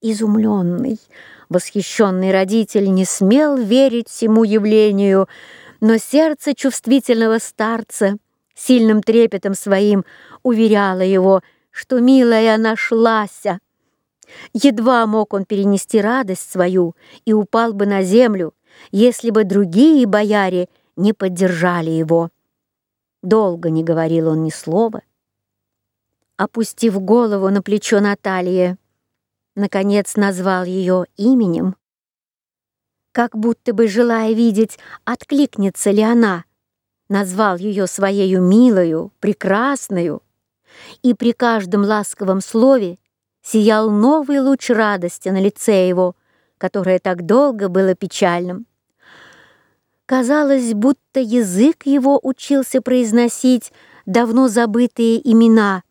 Изумленный, восхищенный родитель не смел верить всему явлению, но сердце чувствительного старца сильным трепетом своим уверяло его, что милая нашлась. Едва мог он перенести радость свою и упал бы на землю, если бы другие бояре не поддержали его. Долго не говорил он ни слова. Опустив голову на плечо Натальи, наконец назвал ее именем, как будто бы желая видеть, откликнется ли она, назвал ее своею милою, прекрасною, и при каждом ласковом слове сиял новый луч радости на лице его, которое так долго было печальным. Казалось, будто язык его учился произносить давно забытые имена.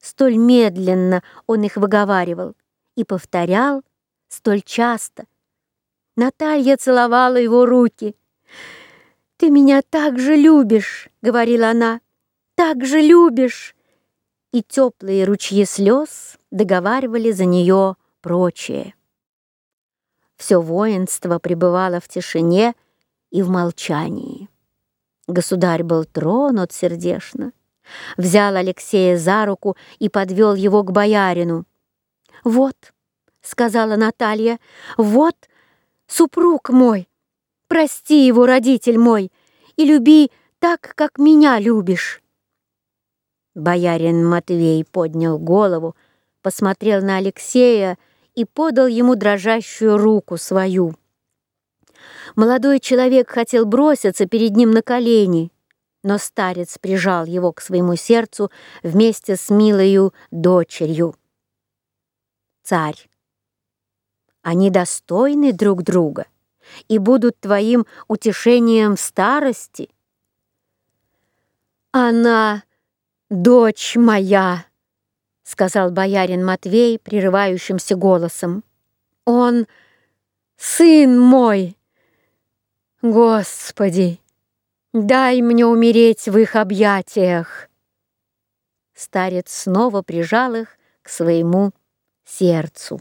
Столь медленно он их выговаривал и повторял столь часто. Наталья целовала его руки. «Ты меня так же любишь», — говорила она, — «так же любишь». И теплые ручьи слез договаривали за нее прочее. Все воинство пребывало в тишине, — и в молчании. Государь был тронут сердечно, взял Алексея за руку и подвел его к боярину. «Вот», — сказала Наталья, — «вот супруг мой, прости его, родитель мой, и люби так, как меня любишь». Боярин Матвей поднял голову, посмотрел на Алексея и подал ему дрожащую руку свою. Молодой человек хотел броситься перед ним на колени, но старец прижал его к своему сердцу вместе с милою дочерью. Царь, они достойны друг друга и будут твоим утешением в старости. Она дочь моя, сказал боярин Матвей прерывающимся голосом. Он сын мой. Господи, дай мне умереть в их объятиях. Старец снова прижал их к своему сердцу.